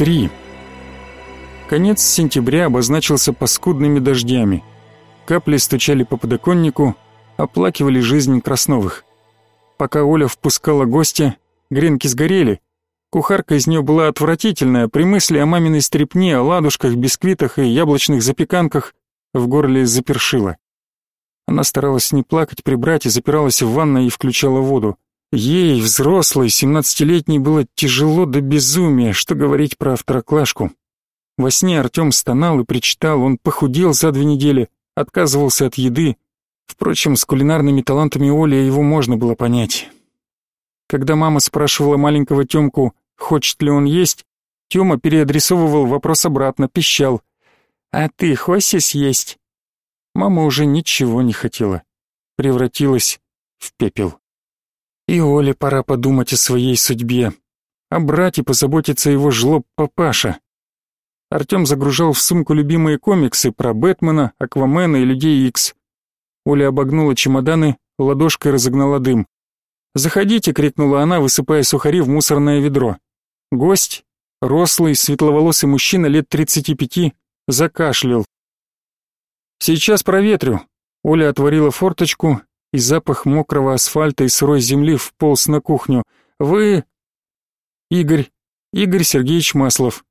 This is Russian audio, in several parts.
3. Конец сентября обозначился паскудными дождями. Капли стучали по подоконнику, оплакивали жизнь Красновых. Пока Оля впускала гостя, гренки сгорели. Кухарка из нее была отвратительная, при мысли о маминой стрепне, о ладушках, бисквитах и яблочных запеканках в горле запершила. Она старалась не плакать, прибрать и запиралась в ванной и включала воду. Ей, взрослой, семнадцатилетней, было тяжело до безумия, что говорить про второклашку. Во сне Артем стонал и причитал, он похудел за две недели, отказывался от еды. Впрочем, с кулинарными талантами Оли его можно было понять. Когда мама спрашивала маленького Тёмку, хочет ли он есть, Тёма переадресовывал вопрос обратно, пищал. «А ты хочешь съесть?» Мама уже ничего не хотела, превратилась в пепел. И Оле пора подумать о своей судьбе. О брате позаботиться его жлоб папаша. Артем загружал в сумку любимые комиксы про Бэтмена, Аквамена и Людей Икс. Оля обогнула чемоданы, ладошкой разогнала дым. «Заходите!» — крикнула она, высыпая сухари в мусорное ведро. Гость, рослый, светловолосый мужчина лет тридцати пяти, закашлял. «Сейчас проветрю». Оля отворила форточку и запах мокрого асфальта и сырой земли вполз на кухню. «Вы...» «Игорь. Игорь Сергеевич Маслов.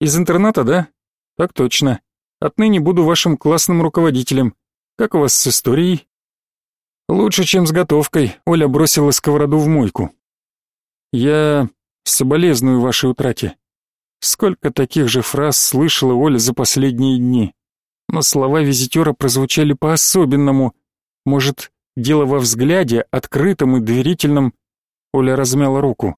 Из интерната, да? Так точно. Отныне буду вашим классным руководителем. Как у вас с историей?» «Лучше, чем с готовкой», — Оля бросила сковороду в мойку. «Я соболезную вашей утрате. Сколько таких же фраз слышала Оля за последние дни. Но слова визитера прозвучали по-особенному, может, дело во взгляде, открытом и доверительном? Оля размяла руку.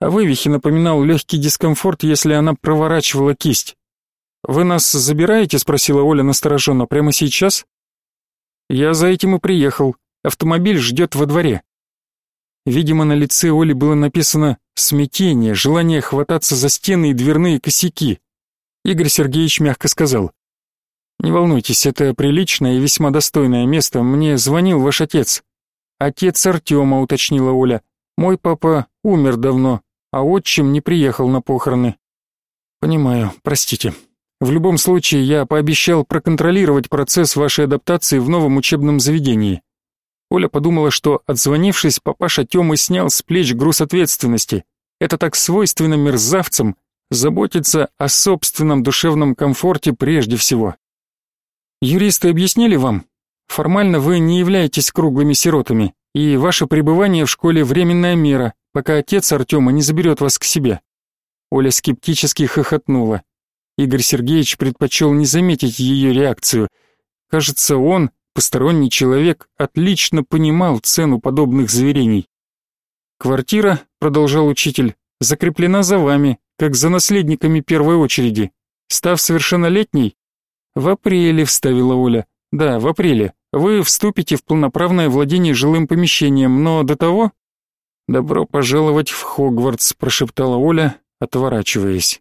А вывихи напоминал легкий дискомфорт, если она проворачивала кисть. «Вы нас забираете?» — спросила Оля настороженно. «Прямо сейчас?» «Я за этим и приехал. Автомобиль ждет во дворе». Видимо, на лице Оли было написано смятение, желание хвататься за стены и дверные косяки. Игорь Сергеевич мягко сказал. Не волнуйтесь, это приличное и весьма достойное место. Мне звонил ваш отец. Отец Артема, уточнила Оля. Мой папа умер давно, а отчим не приехал на похороны. Понимаю, простите. В любом случае, я пообещал проконтролировать процесс вашей адаптации в новом учебном заведении. Оля подумала, что, отзвонившись, папаша Тёмы снял с плеч груз ответственности. Это так свойственно мерзавцам, заботиться о собственном душевном комфорте прежде всего. Юристы объяснили вам? Формально вы не являетесь круглыми сиротами, и ваше пребывание в школе временная мера, пока отец Артема не заберет вас к себе. Оля скептически хохотнула. Игорь Сергеевич предпочел не заметить ее реакцию. Кажется, он, посторонний человек, отлично понимал цену подобных заверений. «Квартира», — продолжал учитель, — «закреплена за вами, как за наследниками первой очереди. Став совершеннолетней, «В апреле», — вставила Оля. «Да, в апреле. Вы вступите в полноправное владение жилым помещением, но до того...» «Добро пожаловать в Хогвартс», — прошептала Оля, отворачиваясь.